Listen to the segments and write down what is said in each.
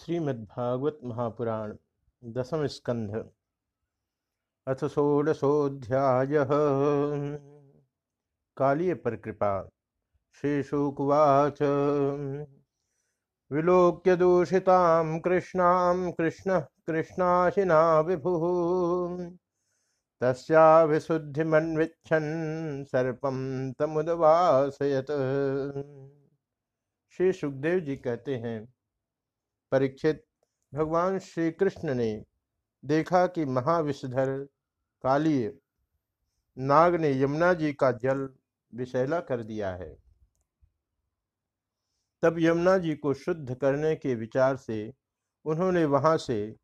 श्रीमद्भागवत महापुराण दसम स्कंध अथ षोडशोध्याय कालीय पर कृपा। श्रीशुकुवाच विलोक्य दूषितां कृष्णां कृष्ण कृष्णाशिना विभुः। तस्या विशुद्धिमन्विच्छन् सर्पं तमुदवासयत। श्री सुखदेव जी कहते हैं परीक्षित। भगवान श्री कृष्ण ने देखा कि महाविषधर काली नाग ने यमुना जी का जल विषैला कर दिया है। तब यमुना जी को शुद्ध करने के विचार से उन्होंने वहाँ से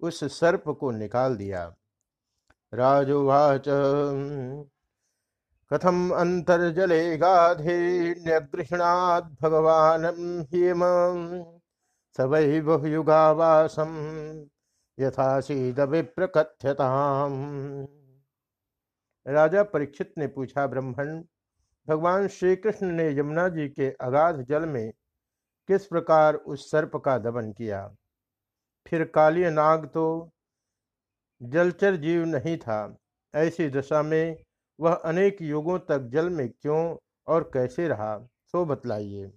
उस सर्प को निकाल दिया। राजोवाच, कथम अंतर्जले गाधे भगवान हेम सवै बहुयुगावासम यथाशीद विप्रकथ्यताम राजा परीक्षित ने पूछा, ब्रह्मण, भगवान श्री कृष्ण ने यमुना जी के अगाध जल में किस प्रकार उस सर्प का दमन किया? फिर काली नाग तो जलचर जीव नहीं था। ऐसी दशा में वह अनेक युगों तक जल में क्यों और कैसे रहा? सो बतलाइए।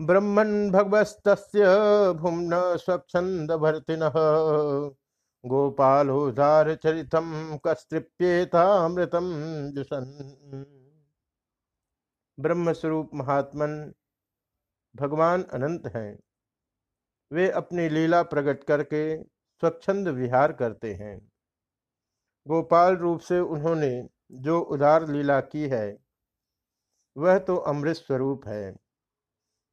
ब्रह्मन् भगवस्तस्य भुम्न स्वच्छन्दभर्तिनः। गोपालोदारचरितं कस्तृप्येतामृतं जुषन्। ब्रह्म स्वरूप महात्मन भगवान अनंत हैं। वे अपनी लीला प्रकट करके स्वच्छंद विहार करते हैं। गोपाल रूप से उन्होंने जो उदार लीला की है, वह तो अमृत स्वरूप है।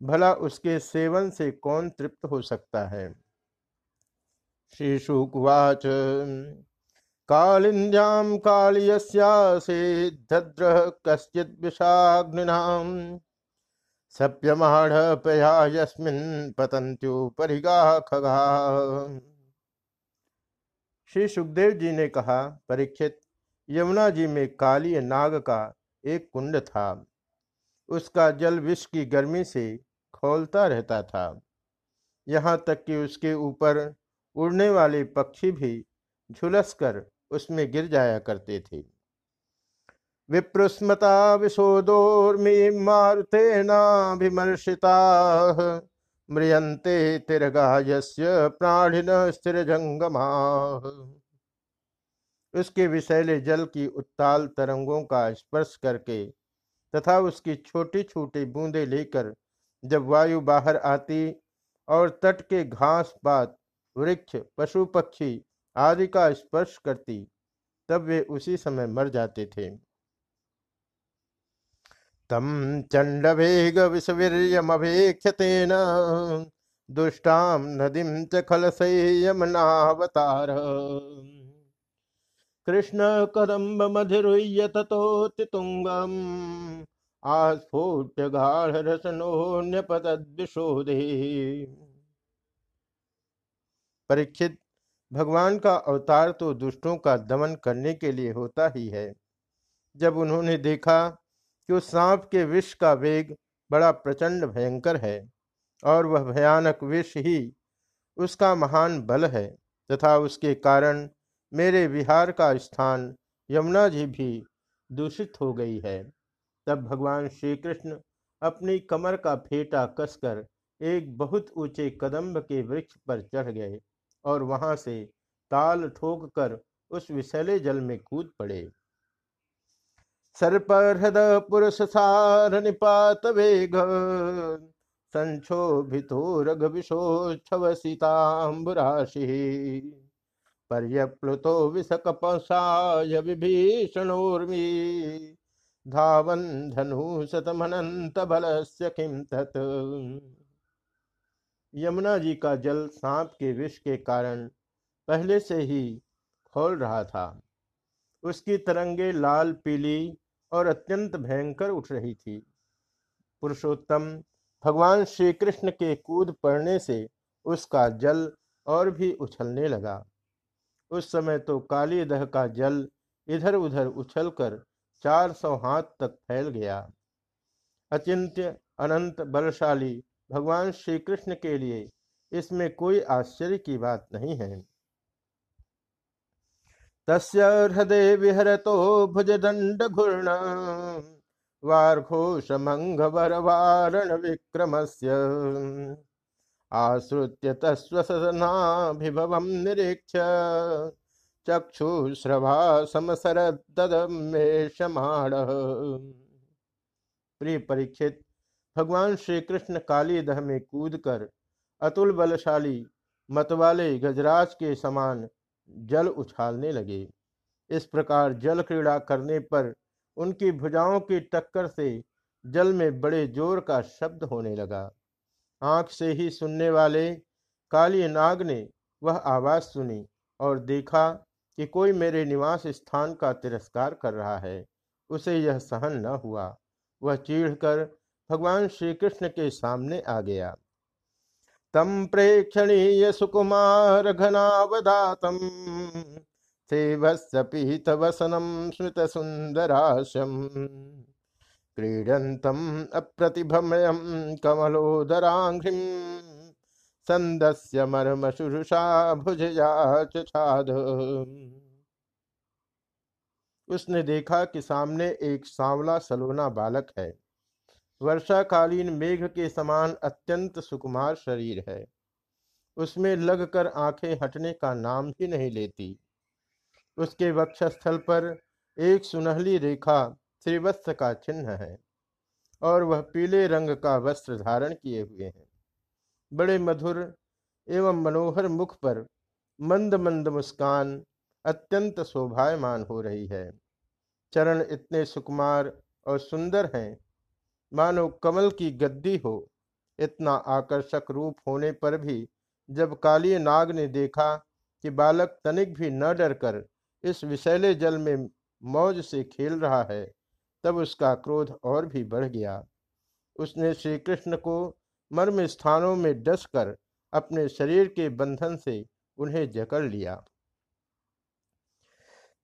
भला उसके सेवन से कौन तृप्त हो सकता है? श्री शुकुवाच कालिंद्याम कालियस्यासेद्र कश्चित विषाग्निनाम सप्यमाढ़ पया यस्मिन पतंत्युपरिगा खगा। श्री सुखदेव जी ने कहा, परीक्षित, यमुना जी में काली नाग का एक कुंड था। उसका जल विष की गर्मी से खोलता रहता था। यहाँ तक कि उसके ऊपर उड़ने वाले पक्षी भी झुलस कर उसमें गिर जाया करते थे। विप्रस्मता विशोदोर्मी मारुतेनाभिमर्शिता म्रियंते तिरगायस्य प्राणिन स्थिर जंगमा उसके विषैले जल की उत्ताल तरंगों का स्पर्श करके तथा उसकी छोटी छोटी बूंदे लेकर जब वायु बाहर आती और तट के घास पात वृक्ष, पशु पक्षी आदि का स्पर्श करती, तब वे उसी समय मर जाते थे। तम चंड वेग विषवीर्यमभेक्षतेन दुष्टाम नदीम च खलसयमनावतार कृष्ण कदम्ब मधुरुय्य ततोत्तुंगम आस्फोट्य गाढ़ रसनोन्यपतद्विशोधे परीक्षित, भगवान का अवतार तो दुष्टों का दमन करने के लिए होता ही है। जब उन्होंने देखा कि उस सांप के विष का वेग बड़ा प्रचंड भयंकर है और वह भयानक विष ही उसका महान बल है तथा उसके कारण मेरे विहार का स्थान यमुना जी भी दूषित हो गई है। तब भगवान श्री कृष्ण अपनी कमर का फेटा कसकर एक बहुत ऊँचे कदम्ब के वृक्ष पर चढ़ गए और वहाँ से ताल ठोक कर उस विशैले जल में कूद पड़े। सर्पहृद पुरुष सार निपात वेग, संक्षोभितो रघ विशोच्छव सीताम्बुराशि। पर्यप्लुतो विषकपसाय विभीषणोर्मी। धावन धनु शतमनंत बलस्य किम तत्? यमुना जी का जल सांप के विष के कारण पहले से ही खोल रहा था। उसकी तरंगे लाल, पीली और अत्यंत भयंकर उठ रही थी। पुरुषोत्तम भगवान श्री कृष्ण के कूद पड़ने से उसका जल और भी उछलने लगा। उस समय तो काली दह का जल इधर उधर उछलकर चार सौ हाथ तक फैल गया। अचिंत्य, अनंत, बलशाली भगवान श्री कृष्ण के लिए इसमें कोई आश्चर्य की बात नहीं है। तस्य हृदय विहरतो भुजदंड घूर्ण वार्घोषमंगवर वारण विक्रमस्य। आश्रुत्य तस्वसनाभिभवं निरीक्ष। चक्षुश्रवा समसरदमेशमाण प्रिय परीक्षित भगवान श्री कृष्ण काली दह में कूदकर अतुल बलशाली मतवाले गजराज के समान जल उछालने लगे। इस प्रकार जल क्रीड़ा करने पर उनकी भुजाओं की टक्कर से जल में बड़े ज़ोर का शब्द होने लगा। आँख से ही सुनने वाले काली नाग ने वह आवाज़ सुनी और देखा कि कोई मेरे निवास स्थान का तिरस्कार कर रहा है, उसे यह सहन न हुआ। वह चीढ़कर भगवान श्री कृष्ण के सामने आ गया। तम प्रेक्षणीय सुकुमार घनावदातम सेवस्य पीत वसनम स्मृत सुंदराशम क्रीडन्तम् अप्रतिभमयं कमलोदराघ्रिं संदस्य मर्मशुषा भुजया छाद। उसने देखा कि सामने एक सांवला सलोना बालक है। वर्षाकालीन मेघ के समान अत्यंत सुकुमार शरीर है। उसमें लगकर आँखें हटने का नाम ही नहीं लेती। उसके वक्षस्थल पर एक सुनहली रेखा श्रीवत्स का चिन्ह है और वह पीले रंग का वस्त्र धारण किए हुए हैं। बड़े मधुर एवं मनोहर मुख पर मंद मंद मुस्कान अत्यंत शोभायमान हो रही है। चरण इतने सुकुमार और सुंदर हैं। मानो कमल की गद्दी हो, इतना आकर्षक रूप होने पर भी जब काली नाग ने देखा कि बालक तनिक भी न डरकर इस विशैले जल में मौज से खेल रहा है, तब उसका क्रोध और भी बढ़ गया। उसने श्री कृष्ण को मर्म स्थानों में डसकर अपने शरीर के बंधन से उन्हें जकड़ लिया।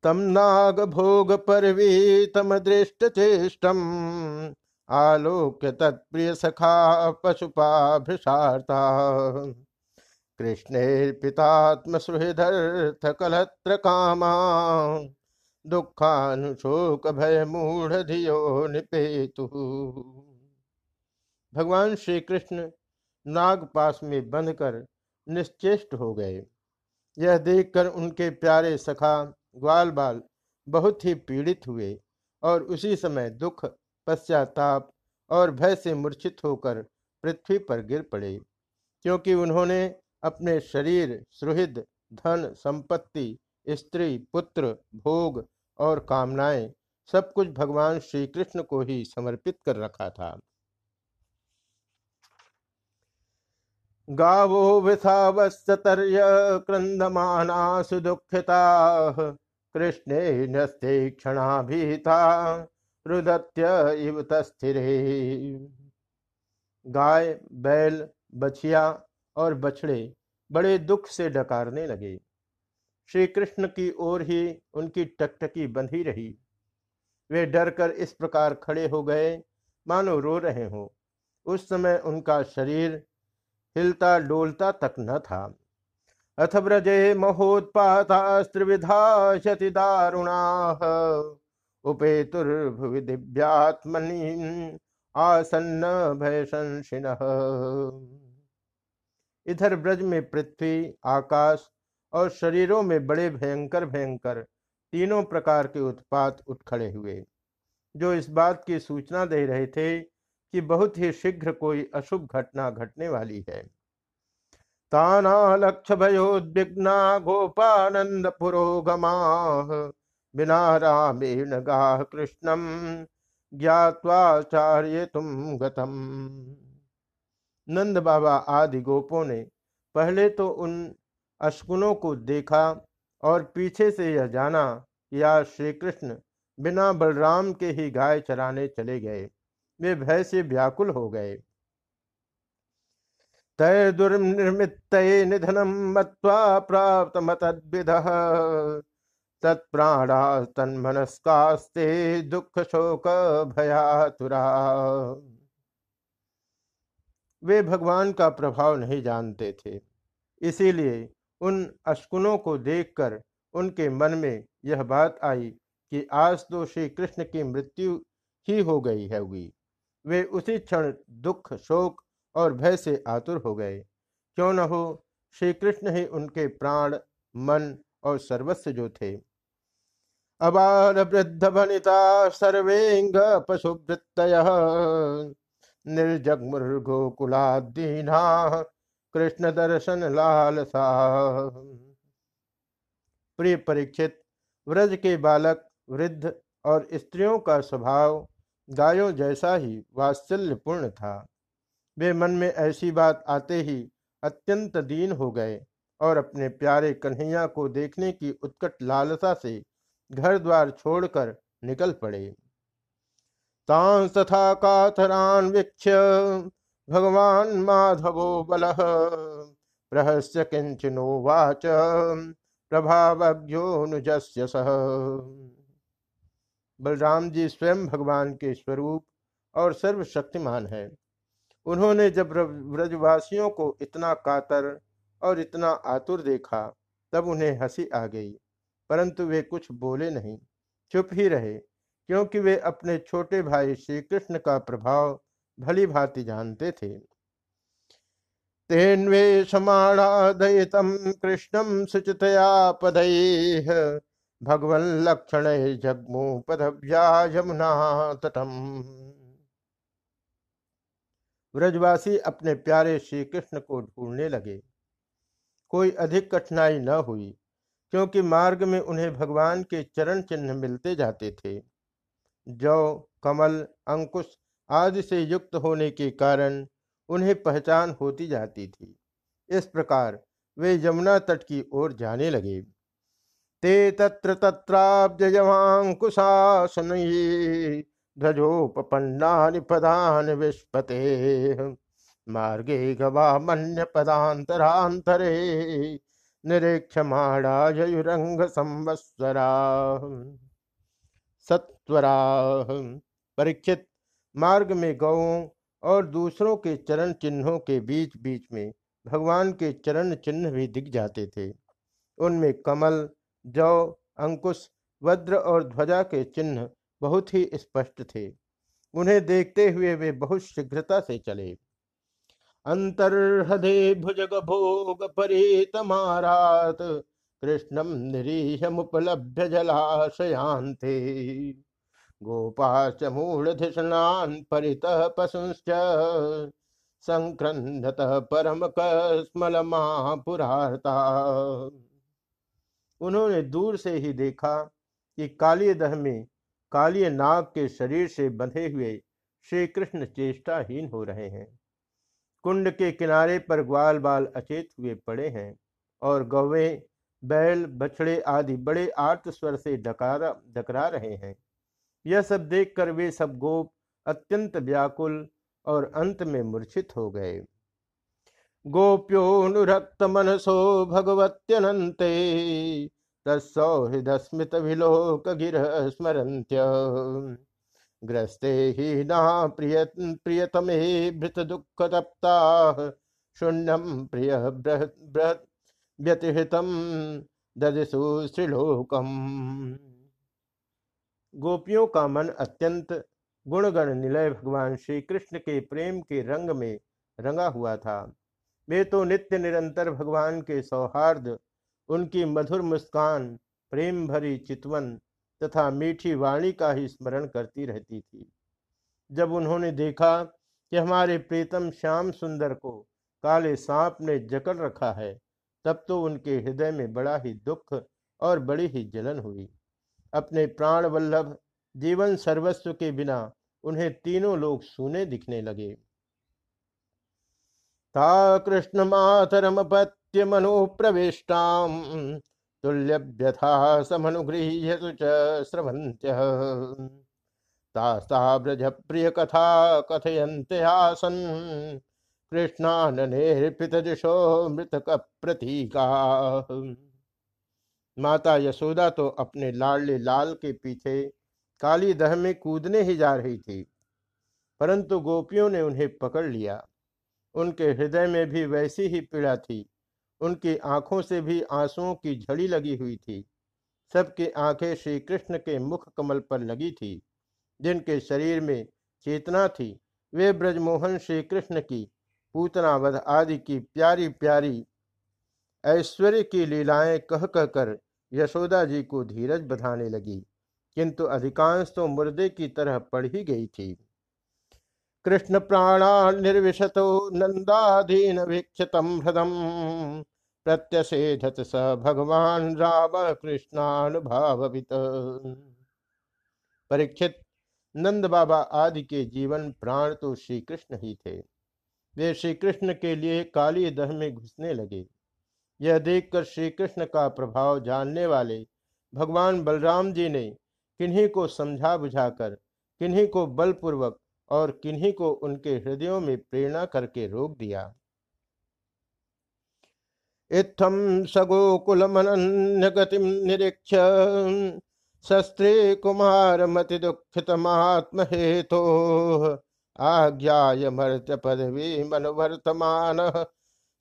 तम नाग भोग परवी तम दृष्ट चेष्टम, आलोक्य तत्प्रिय सखा पशुपाभृषार्ता कृष्णेर्पितात्म सुहृदर्थ कलत्र कामा, दुखानुशोक भय मूढ़ धियो निपेतु। भगवान श्री कृष्ण नागपास में बंध कर निश्चेष्ट हो गए। यह देखकर उनके प्यारे सखा ग्वाल बाल बहुत ही पीड़ित हुए और उसी समय दुख, पश्चाताप और भय से मूर्छित होकर पृथ्वी पर गिर पड़े, क्योंकि उन्होंने अपने शरीर, सुहृद, धन, संपत्ति, स्त्री, पुत्र, भोग और कामनाएँ सब कुछ भगवान श्री कृष्ण को ही समर्पित कर रखा था। गावो विषावस्तर्य क्रंदमाना सुदुखिता कृष्णे नस्ते क्षणाभीता रुदत्य इव तस्थिरे। गाय, बैल, बछिया और बछड़े बड़े दुख से डकारने लगे। श्री कृष्ण की ओर ही उनकी टकटकी बंधी रही। वे डर कर इस प्रकार खड़े हो गए, मानो रो रहे हो। उस समय उनका शरीर हिलता डोलता तक न था। अथ व्रजे महोत्पाता शति दारुणा। उपेतुर्भुविधिव्यात्मनि आसन्न भय इधर ब्रज में पृथ्वी, आकाश और शरीरों में बड़े भयंकर भयंकर तीनों प्रकार के उत्पात उठ खड़े हुए, जो इस बात की सूचना दे रहे थे कि बहुत ही शीघ्र कोई अशुभ घटना घटने वाली है। ताना लक्ष्य भयोद्विग्ना गोपानंद पुरोगमा बिना रामेण गाह कृष्णम ज्ञावाचार्य तुम गतम। नंद बाबा आदि गोपों ने पहले तो उन अशकुनों को देखा और पीछे से यह जाना या श्री कृष्ण बिना बलराम के ही गाय चराने चले गए। वे भय से व्याकुल हो गए। तय दुर्निर्मित निधनम मत्वा प्राप्त मतद्विध तत्प्राणा तन्मनस्कास्ते तन्मनस्कास्ते, दुख शोक भयातुरा। वे भगवान का प्रभाव नहीं जानते थे। इसीलिए उन अशकुनों को देखकर उनके मन में यह बात आई कि आज तो श्री कृष्ण की मृत्यु ही हो गई है होगी। वे उसी क्षण दुख, शोक और भय से आतुर हो गए। क्यों न हो? श्री कृष्ण ही उनके प्राण, मन और सर्वस्व जो थे। अबाल वृद्ध बनिता सर्वेंग पशुवृत्त निर्जगमुर्गोकुलादीना कृष्ण दर्शन लाल प्रिय परीक्षित, व्रज के बालक, वृद्ध और स्त्रियों का स्वभाव गायों जैसा ही वात्सल्यपूर्ण था। वे मन में ऐसी बात आते ही अत्यंत दीन हो गए और अपने प्यारे कन्हैया को देखने की उत्कट लालसा से घर द्वार छोड़कर निकल पड़े। तथा काथरान वीक्ष भगवान माधवो बल, प्रहस्य किंचनो वाच प्रभावज्ञोनुजस्य सह बलराम जी स्वयं भगवान के स्वरूप और सर्वशक्तिमान है। उन्होंने जब ब्रजवासियों को इतना कातर और इतना आतुर देखा, तब उन्हें हँसी आ गई, परंतु वे कुछ बोले नहीं, चुप ही रहे, क्योंकि वे अपने छोटे भाई श्री कृष्ण का प्रभाव भली भांति जानते थे। तेन्वे समाणादयतम कृष्णम सुचितया पदय भगवन लक्षण जगमु पदभ्या यमुना तटम। व्रजवासी अपने प्यारे श्री कृष्ण को ढूँढने लगे। कोई अधिक कठिनाई न हुई, क्योंकि मार्ग में उन्हें भगवान के चरण चिन्ह मिलते जाते थे। जौ, कमल, अंकुश आदि से युक्त होने के कारण उन्हें पहचान होती जाती थी। इस प्रकार वे यमुना तट की ओर जाने लगे। ते तत्र तत्राब्जयवांकुशासन ध्वजोपन्ना पदान विस्पते मार्गे गवा मन्य पदांतरांतरे निरीक्षमाणायुरंग संवत्सरा सत्वरा परीक्षित, मार्ग में गौों और दूसरों के चरण चिन्हों के बीच बीच में भगवान के चरण चिन्ह भी दिख जाते थे। उनमें कमल जौ अंकुश, वज्र और ध्वजा के चिन्ह बहुत ही स्पष्ट थे। उन्हें देखते हुए वे बहुत शीघ्रता से चले। अंतर्हदे भुजग भोग परितमारात कृष्णम निरीहमुपलभ्य जलाशयांते गोपाश्च मूढ़धिषणान् परितः पशुश्च संक्रंदतः परम कसमलमापुरार्ता उन्होंने दूर से ही देखा कि काली दह में काली नाग के शरीर से बंधे हुए श्री कृष्ण चेष्टाहीन हो रहे हैं। कुंड के किनारे पर ग्वाल बाल अचेत हुए पड़े हैं और गौवे, बैल, बछड़े आदि बड़े आर्त स्वर से डकारा, डकरा रहे हैं। यह सब देखकर वे सब गोप अत्यंत व्याकुल और अंत में मूर्छित हो गए। गोप्योनुरक्त मनसो भगवत्यनंते तत्सौहृदस्मित विलोक गिर स्मरंत्य ग्रस्ते ही ना प्रिय प्रियतमे भृत दुख तप्ता शून्यम प्रिय व्यतिहितम ददिशु श्रीलोकम गोपियों का मन अत्यंत गुणगण निलय भगवान श्री कृष्ण के प्रेम के रंग में रंगा हुआ था। वे तो नित्य निरंतर भगवान के सौहार्द, उनकी मधुर मुस्कान, प्रेम भरी चितवन तथा मीठी वाणी का ही स्मरण करती रहती थी। जब उन्होंने देखा कि हमारे प्रीतम श्याम सुंदर को काले सांप ने जकड़ रखा है, तब तो उनके हृदय में बड़ा ही दुख और बड़ी ही जलन हुई। अपने प्राण वल्लभ, जीवन सर्वस्व के बिना उन्हें तीनों लोग सुने दिखने लगे। ता कृष्ण मातरम पत्य मनो प्रविष्टाम तुल्यभ्यथा समनुगृह्य स्रवंत्य तास्ता ब्रज प्रिय कथा कथयन्ते आसन। मृतक प्रतीका माता यशोदा तो अपने लाडले लाल के पीछे काली दह में कूदने ही जा रही थी, परंतु गोपियों ने उन्हें पकड़ लिया। उनके हृदय में भी वैसी ही पीड़ा थी। उनकी आँखों से भी आंसुओं की झड़ी लगी हुई थी। सबकी आँखें श्री कृष्ण के मुख कमल पर लगी थी। जिनके शरीर में चेतना थी, वे ब्रजमोहन श्री कृष्ण की, पूतनावध आदि की प्यारी प्यारी ऐश्वर्य की लीलाएँ कह कह कर यशोदा जी को धीरज बधाने लगी। किंतु अधिकांश तो मुर्दे की तरह पड़ ही गई थी। कृष्ण प्राणा निर्विशतो नंदाधीन वीक्षतम हृदम प्रत्यषेधत स भगवान राम कृष्णानुभावित परीक्षित नंद बाबा आदि के जीवन प्राण तो श्री कृष्ण ही थे। वे श्री कृष्ण के लिए काली दह में घुसने लगे। यह देखकर श्री कृष्ण का प्रभाव जानने वाले भगवान बलराम जी ने किन्हीं को समझा बुझाकर किन्हीं को बलपूर्वक और किन्हीं को उनके हृदयों में प्रेरणा करके रोक दिया। इत्थम सगोकुलमनन्यगतिं निरीक्ष्य, शस्त्रे कुमार मति दुखित महात्म हेतो आज्ञाय मर्त्य पदवी मनुवर्तमान,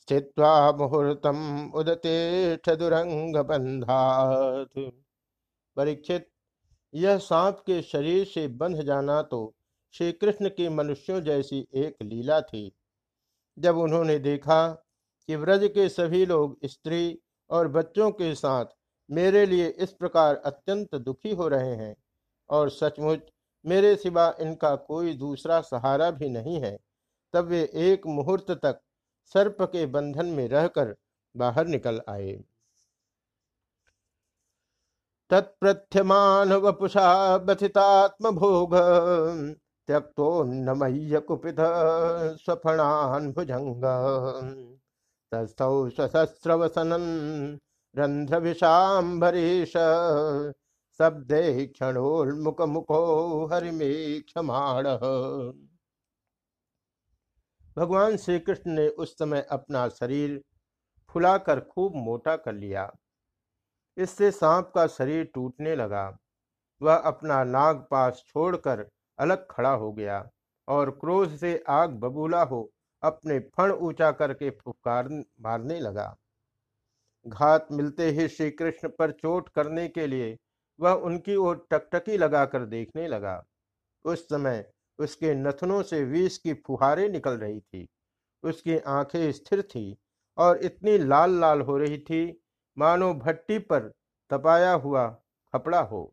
स्थित्वा मुहूर्तम उदते दुरंग बंधात परीक्षित, यह सांप के शरीर से बंध जाना तो श्री कृष्ण की मनुष्यों जैसी एक लीला थी। जब उन्होंने देखा कि व्रज के सभी लोग स्त्री और बच्चों के साथ मेरे लिए इस प्रकार अत्यंत दुखी हो रहे हैं और सचमुच मेरे सिवा इनका कोई दूसरा सहारा भी नहीं है, तब वे एक मुहूर्त तक सर्प के बंधन में रहकर बाहर निकल आए। तत्प्रथ्यमान वपुषा बथितात्म भोग त्यक्तोन्नमय्य कुपित स्वफणान भुजंग तस्थौ सशस्त्रवसनन् रंध्रविषाम्बरीश शब्दे क्षणोन्मुखमुखो हरिमीक्षमाण। भगवान श्री कृष्ण ने उस समय अपना शरीर फुलाकर खूब मोटा कर लिया। इससे सांप का शरीर टूटने लगा। वह अपना नाग पास छोड़कर अलग खड़ा हो गया और क्रोध से आग बबूला हो अपने फण ऊँचा करके फुफकार मारने लगा। घात मिलते ही श्री कृष्ण पर चोट करने के लिए वह उनकी ओर टकटकी लगाकर देखने लगा। उस समय उसके नथनों से विष की फुहारें निकल रही थी। उसकी आँखें स्थिर थी और इतनी लाल लाल हो रही थी, मानो भट्टी पर तपाया हुआ खपड़ा हो।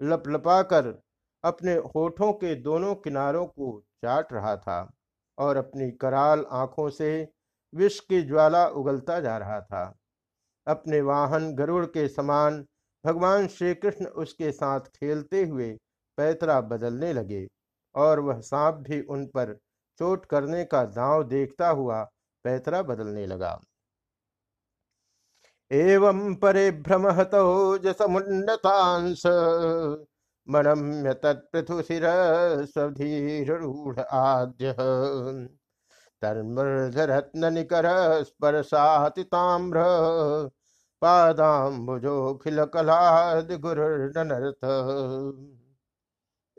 लपलपाकर अपने होठों के दोनों किनारों को चाट रहा था और अपनी कराल आँखों से विष की ज्वाला उगलता जा रहा था। अपने वाहन गरुड़ के समान भगवान श्री कृष्ण उसके साथ खेलते हुए पैतरा बदलने लगे और वह सांप भी उन पर चोट करने का दांव देखता हुआ पैतरा बदलने लगा। एवं परिभ्रम हतो जसमुन्नतांश मनम्य तत्पृथुशिरस्वधीरूढ़ आद्य। तन्मर्धरत्ननिकर स्पर्शातिताम्र पादाम्बुजोखिल कलाद गुरुर्नरथ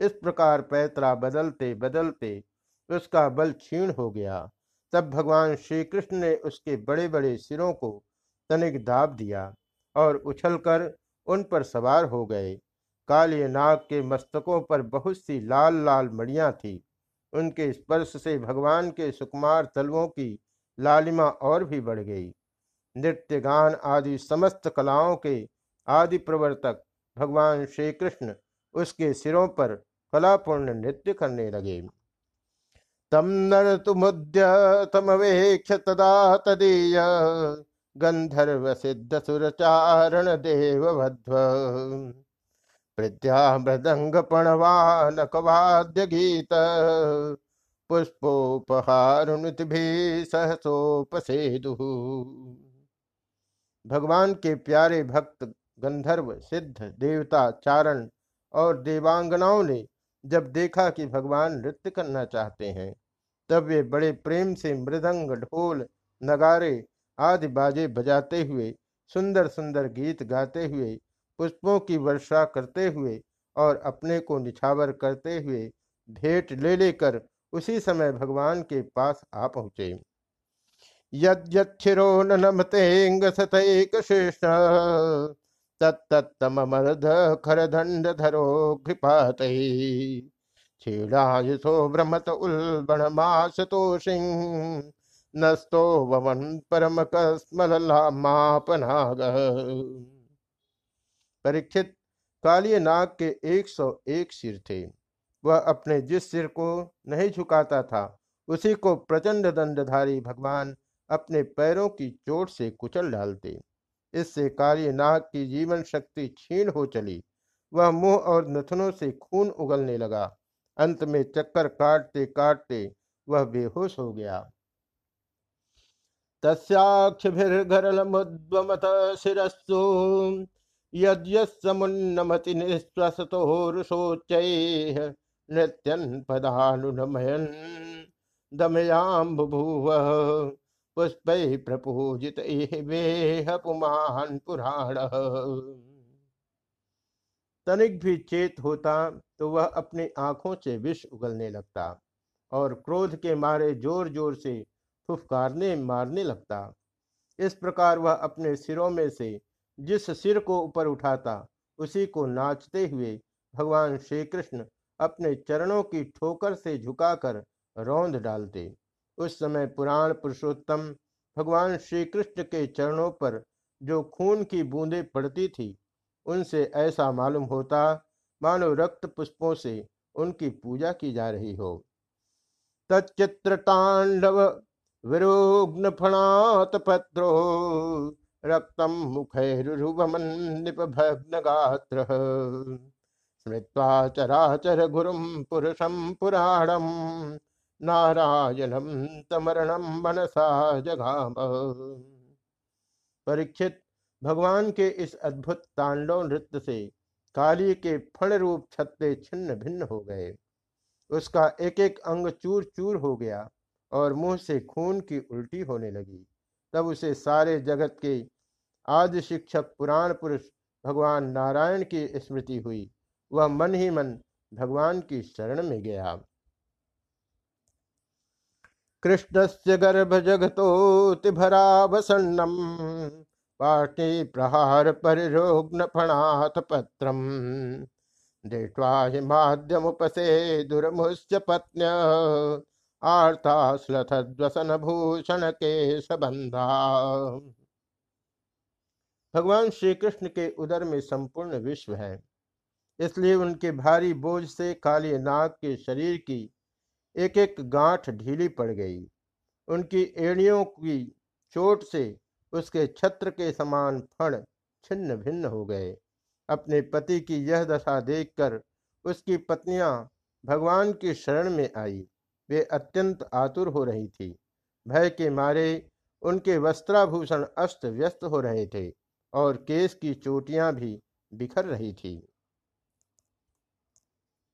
इस प्रकार पैतरा बदलते बदलते उसका बल क्षीण हो गया। तब भगवान श्री कृष्ण ने उसके बड़े बड़े सिरों को तनिक दाब दिया और उछलकर उन पर सवार हो गए। काले नाग के मस्तकों पर बहुत सी लाल लाल मड़ियाँ थी। उनके स्पर्श से भगवान के सुकुमार तलवों की लालिमा और भी बढ़ गई। नृत्य गान आदि समस्त कलाओं के आदि प्रवर्तक भगवान श्री कृष्ण उसके सिरों पर कलापूर्ण नृत्य करने लगे। तम नर तुमुद्य तमवेक्ष तदा तदीय। गंधर्व सिद्ध सुरचारण देव भध्व प्रत्या मृदंग पणवानक वाद्य गीत पुष्पोपहारुणित भी भगवान के प्यारे भक्त, गंधर्व, सिद्ध, देवता, चारण और देवांगनाओं ने जब देखा कि भगवान नृत्य करना चाहते हैं, तब वे बड़े प्रेम से मृदंग ढोल, नगारे आदि बाजे बजाते हुए, सुंदर सुंदर गीत गाते हुए, पुष्पों की वर्षा करते हुए और अपने को निछावर करते हुए भेंट ले लेकर उसी समय भगवान के पास आ पहुँचे। यद्यक्षिरो नमतेंग शेष तत्तमर्ध खरदंड धरो घृपात छेड़ायसो भ्रमत उल्बण मास तो सिंह नस्तो ववन परम कसमलापनाग परीक्षित, कालिय नाग के एक सौ एक सिर थे। वह अपने जिस सिर को नहीं झुकाता था, उसी को प्रचंड दंडधारी भगवान अपने पैरों की चोट से कुचल डालते। इससे काली नाग की जीवन शक्ति क्षीण हो चली। वह मुँह और नथनों से खून उगलने लगा। अंत में चक्कर काटते काटते वह बेहोश हो गया। तस्याक्षभिर्घरलमुद्वमत शिरस्सु। यद्यमुन्नमति निःश्वसतोरुषोच्चैः नृत्यन् पदानुनमयन् दमयाम्बुभुवः। पुष्प प्रपूजित वेह पुमान पुराण। तनिक भी चेत होता तो वह अपनी आँखों से विष उगलने लगता और क्रोध के मारे ज़ोर ज़ोर से फुफकारने, मारने लगता। इस प्रकार वह अपने सिरों में से जिस सिर को ऊपर उठाता, उसी को नाचते हुए भगवान श्री कृष्ण अपने चरणों की ठोकर से झुकाकर रौंद डालते। उस समय पुराण पुरुषोत्तम भगवान श्री कृष्ण के चरणों पर जो खून की बूंदें पड़ती थी, उनसे ऐसा मालूम होता, मानो रक्त पुष्पों से उनकी पूजा की जा रही हो। तच्चित्र तांडव विरोग्न फणात पत्रो रक्तम मुखैरुभमन्निपभग्न गात्र स्मृत्वा चराचर गुरुम पुरुषम पुराणम नारायणम तमरणम मनसा जगाम। परीक्षित, भगवान के इस अद्भुत तांडव नृत्य से काली के फण रूप छत्ते छिन्न भिन्न हो गए। उसका एक एक अंग चूर चूर हो गया। और मुँह से खून की उल्टी होने लगी। तब उसे सारे जगत के आदि शिक्षक, पुराण पुरुष, भगवान नारायण की स्मृति हुई। वह मन ही मन भगवान की शरण में गया। कृष्णस्य गर्भजगतोतिभरावसन्नं पाटे प्रहार परिरोग्नफणाथ पत्रम्। दृष्ट्वा हिमाद्यमुपसे दुर्मुश्च पत्न्य आर्ताश्लथद्वसन भूषण के सबंधा भगवान श्री कृष्ण के उदर में संपूर्ण विश्व है। इसलिए उनके भारी बोझ से काली नाग के शरीर की एक एक गांठ ढीली पड़ गई। उनकी एड़ियों की चोट से उसके छत्र के समान फण छिन्न भिन्न हो गए। अपने पति की यह दशा देखकर उसकी पत्नियाँ भगवान की शरण में आई। वे अत्यंत आतुर हो रही थी। भय के मारे उनके वस्त्राभूषण अस्त व्यस्त हो रहे थे और केस की चोटियाँ भी बिखर रही थी।